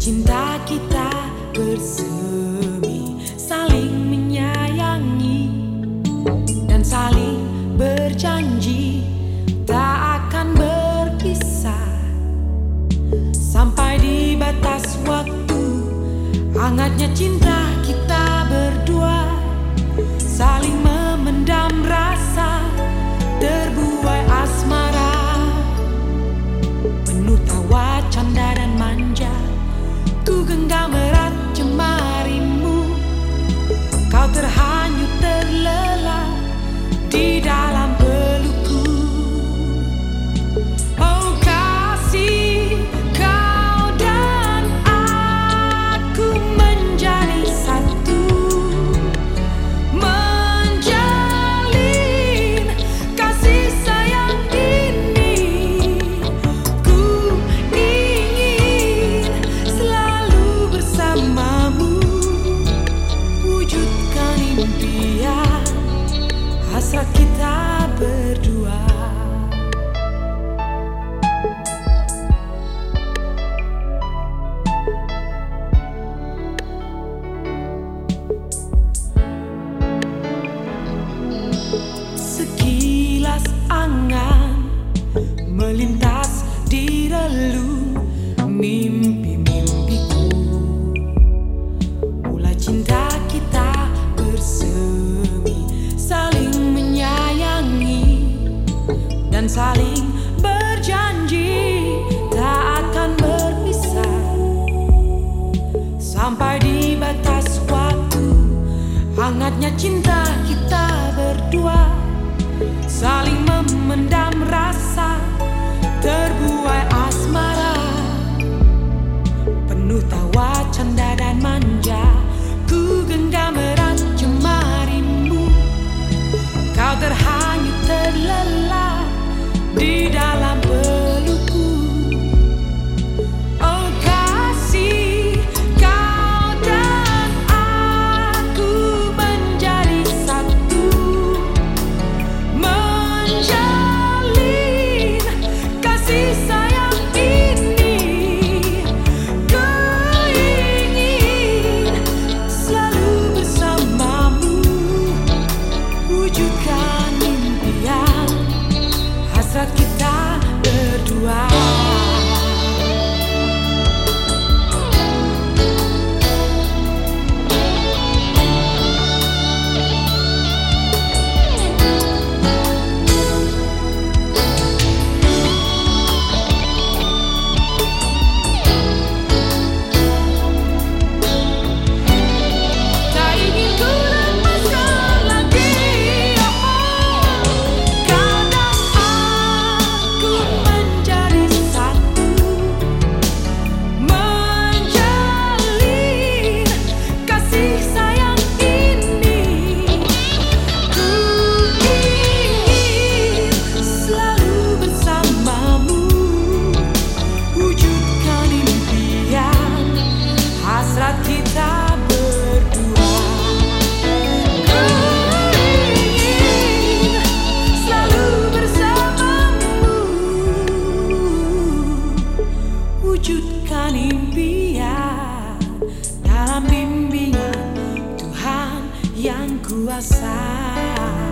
cinta kita bersama sekilas angan melintas di relung mimpi-mimpiku. Pula cinta kita bersemi saling menyayangi dan saling berjanji tak akan berpisah. Sampai di batas waktu hangatnya cinta kita berdua saling memendam rasa terbuka. yang kuasa.